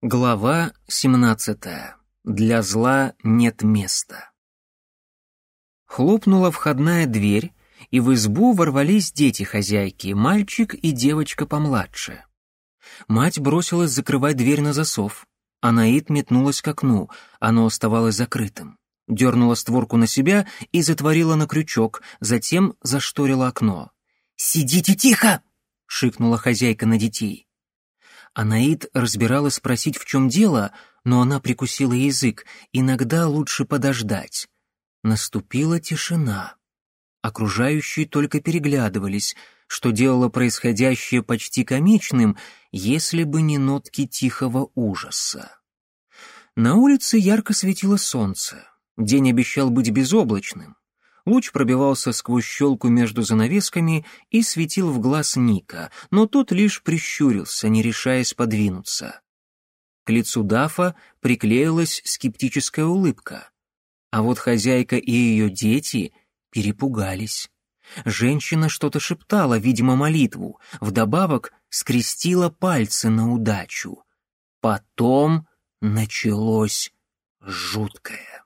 Глава 17. Для зла нет места. Хлопнула входная дверь, и в избу ворвались дети хозяйки, мальчик и девочка помладше. Мать бросилась закрывать дверь на засов. Анаит метнулась к окну, оно оставалось закрытым. Дернула створку на себя и затворила на крючок, затем зашторила окно. «Сидите тихо!» — шикнула хозяйка на детей. Анаид разбиралась спросить, в чем дело, но она прикусила язык. Иногда лучше подождать. Наступила тишина. Окружающие только переглядывались, что делало происходящее почти комичным, если бы не нотки тихого ужаса. На улице ярко светило солнце. День обещал быть безоблачным. Луч пробивался сквозь щелку между занавесками и светил в глаз Ника, но тот лишь прищурился, не решаясь подвинуться. К лицу Дафа приклеилась скептическая улыбка. А вот хозяйка и ее дети перепугались. Женщина что-то шептала, видимо, молитву, вдобавок скрестила пальцы на удачу. Потом началось жуткое.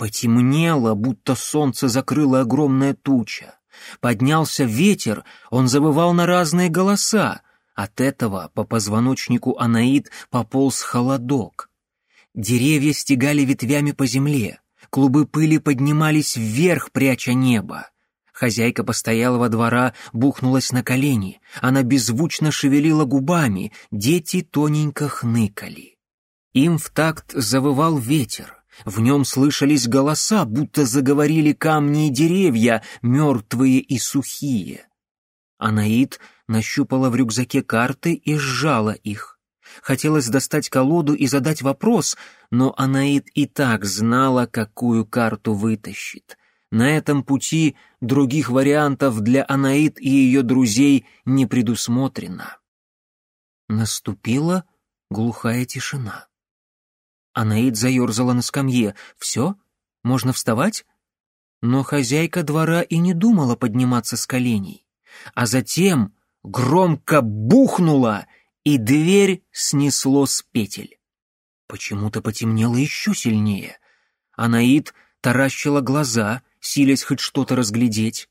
Потемнело, будто солнце закрыло огромная туча. Поднялся ветер, он завывал на разные голоса. От этого по позвоночнику Анаид пополз холодок. Деревья стегали ветвями по земле, клубы пыли поднимались вверх, пряча небо. Хозяйка постоялого двора бухнулась на колени, она беззвучно шевелила губами, дети тоненько хныкали. Им в такт завывал ветер, в нем слышались голоса, будто заговорили камни и деревья, мертвые и сухие. Анаид нащупала в рюкзаке карты и сжала их. Хотелось достать колоду и задать вопрос, но Анаид и так знала, какую карту вытащит. На этом пути других вариантов для Анаид и ее друзей не предусмотрено. Наступила глухая тишина. Анаид заерзала на скамье. «Все? Можно вставать?» Но хозяйка двора и не думала подниматься с коленей. А затем громко бухнула, и дверь снесло с петель. Почему-то потемнело еще сильнее. Анаид таращила глаза, силясь хоть что-то разглядеть.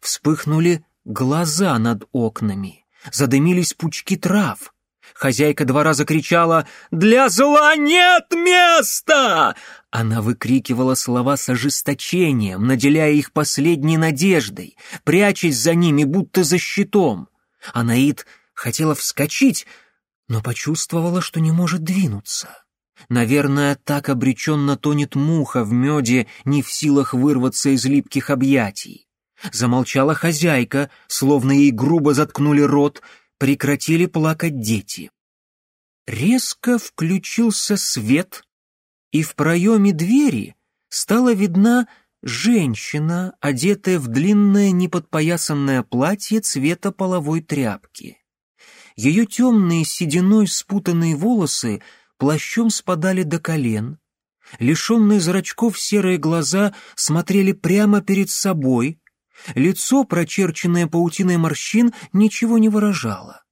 Вспыхнули глаза над окнами, задымились пучки трав. Хозяйка двора закричала «Для зла нет места!» Она выкрикивала слова с ожесточением, наделяя их последней надеждой, прячась за ними, будто за щитом. Анаид хотела вскочить, но почувствовала, что не может двинуться. Наверное, так обреченно тонет муха в меде, не в силах вырваться из липких объятий. Замолчала хозяйка, словно ей грубо заткнули рот, прекратили плакать дети. Резко включился свет, и в проеме двери стала видна женщина, одетая в длинное неподпоясанное платье цвета половой тряпки. Ее темные сединой спутанные волосы плащом спадали до колен, лишенные зрачков серые глаза смотрели прямо перед собой, Лицо, прочерченное паутиной морщин, ничего не выражало.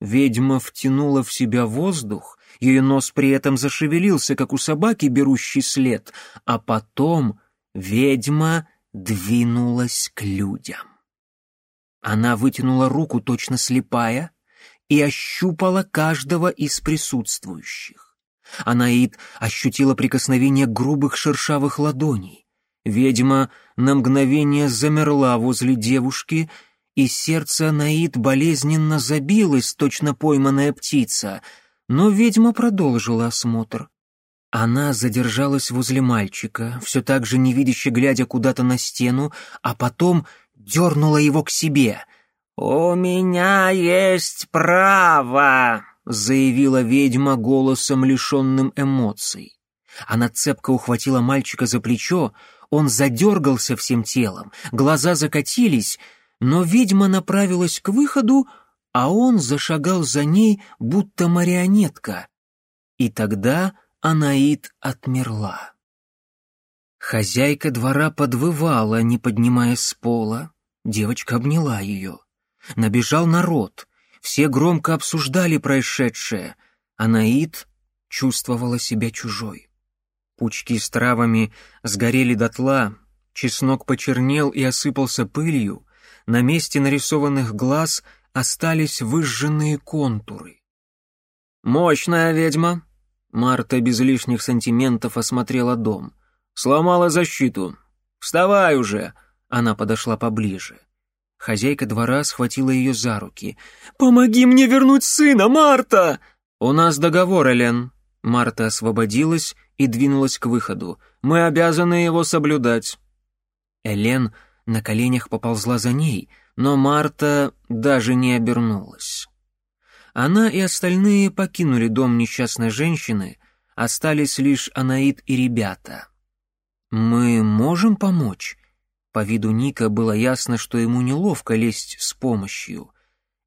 Ведьма втянула в себя воздух, ее нос при этом зашевелился, как у собаки, берущей след, а потом ведьма двинулась к людям. Она вытянула руку, точно слепая, и ощупала каждого из присутствующих. Анаид ощутила прикосновение грубых шершавых ладоней. Ведьма на мгновение замерла возле девушки, и сердце Наид болезненно забилось, точно пойманная птица, но ведьма продолжила осмотр. Она задержалась возле мальчика, все так же невидяще глядя куда-то на стену, а потом дернула его к себе. «У меня есть право!» — заявила ведьма голосом, лишенным эмоций. Она цепко ухватила мальчика за плечо, он задергался всем телом, глаза закатились, но ведьма направилась к выходу, а он зашагал за ней, будто марионетка. И тогда Анаит отмерла. Хозяйка двора подвывала, не поднимаясь с пола. Девочка обняла ее. Набежал народ. Все громко обсуждали происшедшее. Анаит чувствовала себя чужой. Пучки с травами сгорели дотла, чеснок почернел и осыпался пылью, на месте нарисованных глаз остались выжженные контуры. «Мощная ведьма!» Марта без лишних сантиментов осмотрела дом. «Сломала защиту. Вставай уже!» Она подошла поближе. Хозяйка двора схватила ее за руки. «Помоги мне вернуть сына, Марта!» «У нас договор, Элен». Марта освободилась и двинулась к выходу. «Мы обязаны его соблюдать». Элен на коленях поползла за ней, но Марта даже не обернулась. Она и остальные покинули дом несчастной женщины, остались лишь Анаит и ребята. «Мы можем помочь?» По виду Ника было ясно, что ему неловко лезть с помощью.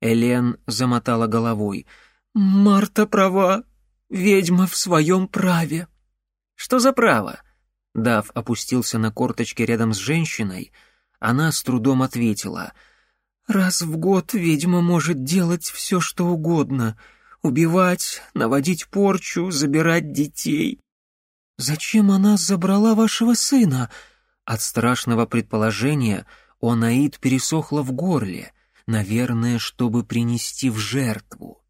Элен замотала головой. «Марта права. Ведьма в своем праве». «Что за право?» Дав опустился на корточки рядом с женщиной. Она с трудом ответила. «Раз в год ведьма может делать все, что угодно. Убивать, наводить порчу, забирать детей». «Зачем она забрала вашего сына?» От страшного предположения у Анаид пересохло в горле, наверное, чтобы принести в жертву.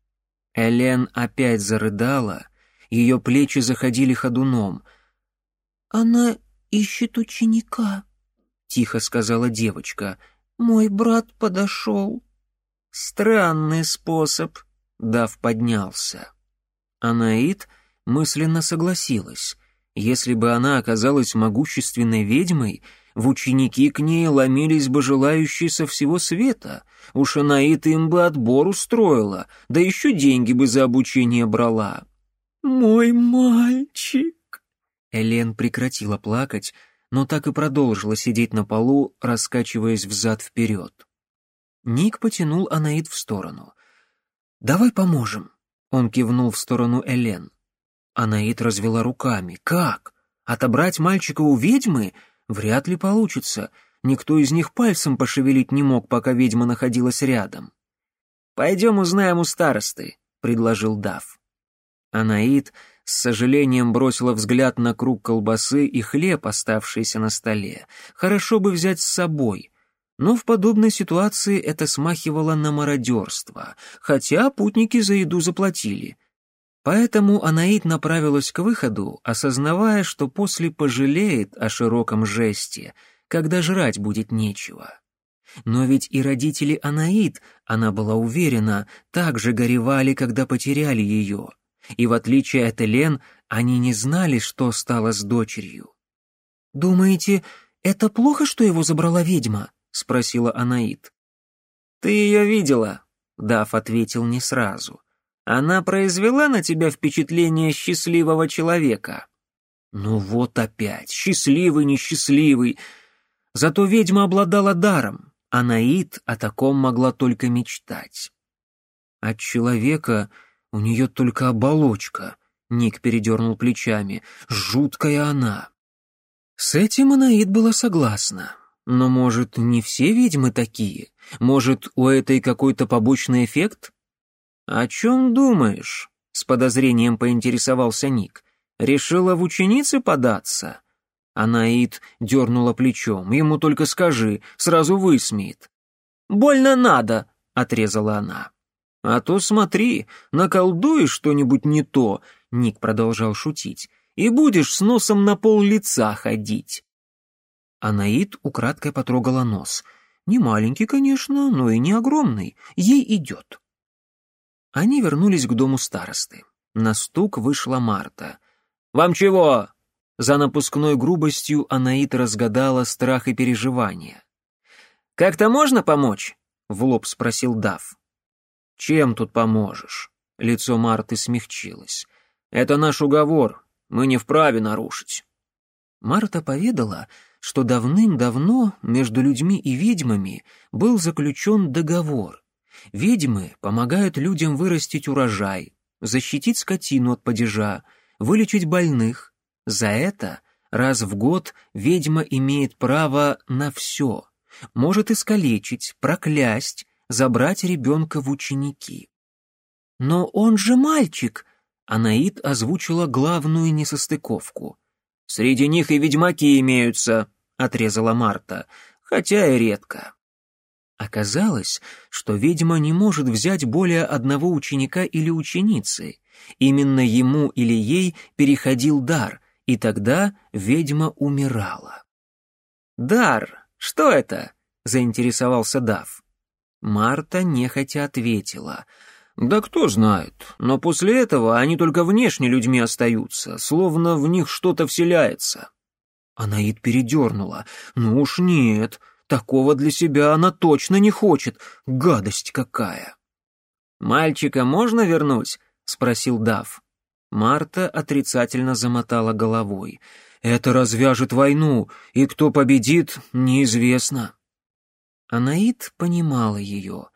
Элен опять зарыдала, ее плечи заходили ходуном. «Она ищет ученика», — тихо сказала девочка. «Мой брат подошел». «Странный способ», — Дав поднялся. Анаид мысленно согласилась. Если бы она оказалась могущественной ведьмой, в ученики к ней ломились бы желающие со всего света. Уж она и им бы отбор устроила, да еще деньги бы за обучение брала. «Мой мальчик!» Элен прекратила плакать, но так и продолжила сидеть на полу, раскачиваясь взад-вперед. Ник потянул Анаид в сторону. «Давай поможем», — он кивнул в сторону Элен. Анаит развела руками. «Как? Отобрать мальчика у ведьмы? Вряд ли получится. Никто из них пальцем пошевелить не мог, пока ведьма находилась рядом». «Пойдем узнаем у старосты», — предложил Дав. Анаит с сожалением бросила взгляд на круг колбасы и хлеб, оставшийся на столе. Хорошо бы взять с собой. Но в подобной ситуации это смахивало на мародерство, хотя путники за еду заплатили — Поэтому Анаит направилась к выходу, осознавая, что после пожалеет о широком жесте, когда жрать будет нечего. Но ведь и родители Анаит, она была уверена, также горевали, когда потеряли ее. И в отличие от Элен, они не знали, что стало с дочерью. «Думаете, это плохо, что его забрала ведьма?» — спросила Анаит. «Ты ее видела?» — Дав ответил не сразу — она произвела на тебя впечатление счастливого человека. Ну вот опять, счастливый, несчастливый. Зато ведьма обладала даром, а Наид о таком могла только мечтать. От человека у нее только оболочка, Ник передернул плечами, жуткая она. С этим Анаид была согласна. Но, может, не все ведьмы такие? Может, у этой какой-то побочный эффект? «О чем думаешь?» — с подозрением поинтересовался Ник. «Решила в ученицы податься?» Анаит дернула плечом. «Ему только скажи, сразу высмеет». «Больно надо!» — отрезала она. «А то смотри, наколдуешь что-нибудь не то», — Ник продолжал шутить, «и будешь с носом на пол лица ходить». Анаит украдкой потрогала нос. Не маленький, конечно, но и не огромный. Ей идет. Они вернулись к дому старосты. На стук вышла Марта. «Вам чего?» За напускной грубостью Анаит разгадала страх и переживания. «Как-то можно помочь?» — в лоб спросил Дав. «Чем тут поможешь?» Лицо Марты смягчилось. «Это наш уговор, мы не вправе нарушить». Марта поведала, что давным-давно между людьми и ведьмами был заключен договор, Ведьмы помогают людям вырастить урожай, защитить скотину от падежа, вылечить больных. За это раз в год ведьма имеет право на все. Может искалечить, проклясть, забрать ребенка в ученики. «Но он же мальчик!» Анаид озвучила главную несостыковку. «Среди них и ведьмаки имеются», — отрезала Марта, — «хотя и редко». Оказалось, что ведьма не может взять более одного ученика или ученицы. Именно ему или ей переходил дар, и тогда ведьма умирала. «Дар, что это?» — заинтересовался Дав. Марта нехотя ответила. «Да кто знает, но после этого они только внешне людьми остаются, словно в них что-то вселяется». Анаид передернула. «Ну уж нет, Такого для себя она точно не хочет. Гадость какая. «Мальчика можно вернуть?» — спросил Дав. Марта отрицательно замотала головой. «Это развяжет войну, и кто победит, неизвестно». Анаит понимала ее.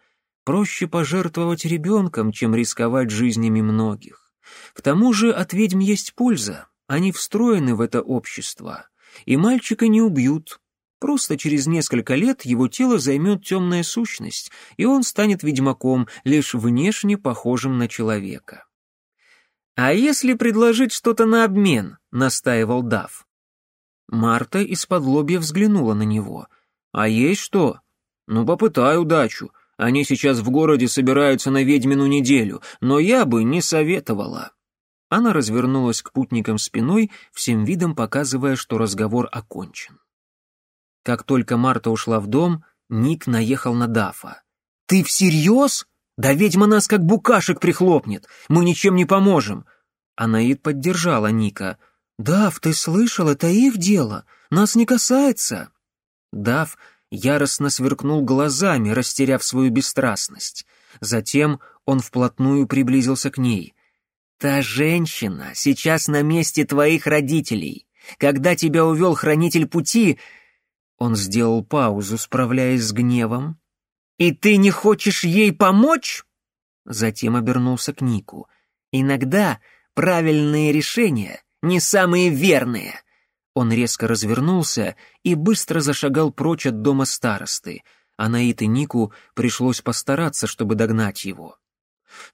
Проще пожертвовать ребенком, чем рисковать жизнями многих. К тому же от ведьм есть польза, они встроены в это общество, и мальчика не убьют, Просто через несколько лет его тело займет темная сущность, и он станет ведьмаком, лишь внешне похожим на человека. «А если предложить что-то на обмен?» — настаивал Дав. Марта из-под лобья взглянула на него. «А есть что?» «Ну, попытай удачу. Они сейчас в городе собираются на ведьмину неделю, но я бы не советовала». Она развернулась к путникам спиной, всем видом показывая, что разговор окончен. Как только Марта ушла в дом, Ник наехал на Дафа. «Ты всерьез? Да ведьма нас как букашек прихлопнет, мы ничем не поможем!» Анаид поддержала Ника. «Дав, ты слышал, это их дело, нас не касается!» Дав яростно сверкнул глазами, растеряв свою бесстрастность. Затем он вплотную приблизился к ней. «Та женщина сейчас на месте твоих родителей. Когда тебя увел хранитель пути, он сделал паузу, справляясь с гневом. «И ты не хочешь ей помочь?» Затем обернулся к Нику. «Иногда правильные решения не самые верные». Он резко развернулся и быстро зашагал прочь от дома старосты. А Наит и Нику пришлось постараться, чтобы догнать его.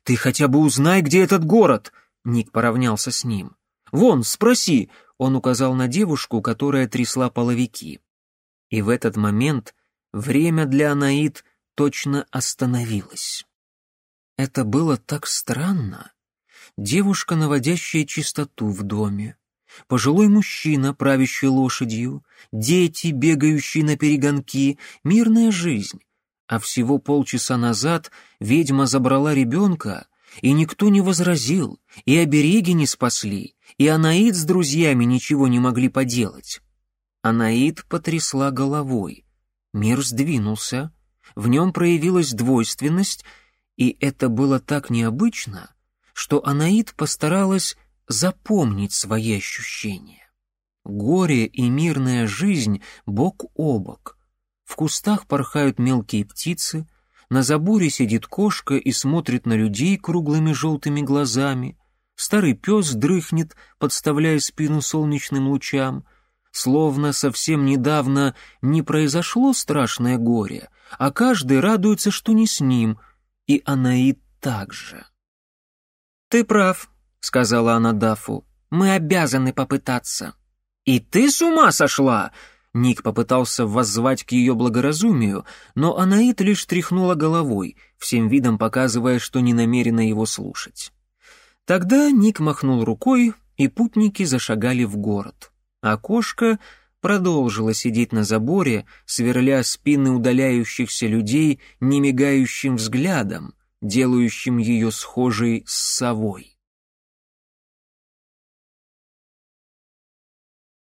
«Ты хотя бы узнай, где этот город!» Ник поравнялся с ним. «Вон, спроси!» Он указал на девушку, которая трясла половики. И в этот момент время для Анаид точно остановилось. Это было так странно. Девушка, наводящая чистоту в доме, пожилой мужчина, правящий лошадью, дети, бегающие на перегонки, мирная жизнь. А всего полчаса назад ведьма забрала ребенка, и никто не возразил, и обереги не спасли, и Анаид с друзьями ничего не могли поделать. Анаид потрясла головой. Мир сдвинулся, в нем проявилась двойственность, и это было так необычно, что Анаид постаралась запомнить свои ощущения. Горе и мирная жизнь бок о бок. В кустах порхают мелкие птицы, на заборе сидит кошка и смотрит на людей круглыми желтыми глазами, старый пес дрыхнет, подставляя спину солнечным лучам — Словно совсем недавно не произошло страшное горе, а каждый радуется, что не с ним, и Анаид также. «Ты прав», — сказала она Дафу, — «мы обязаны попытаться». «И ты с ума сошла?» Ник попытался воззвать к ее благоразумию, но Анаит лишь тряхнула головой, всем видом показывая, что не намерена его слушать. Тогда Ник махнул рукой, и путники зашагали в город а кошка продолжила сидеть на заборе, сверля спины удаляющихся людей немигающим взглядом, делающим ее схожей с совой.